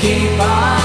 keep on.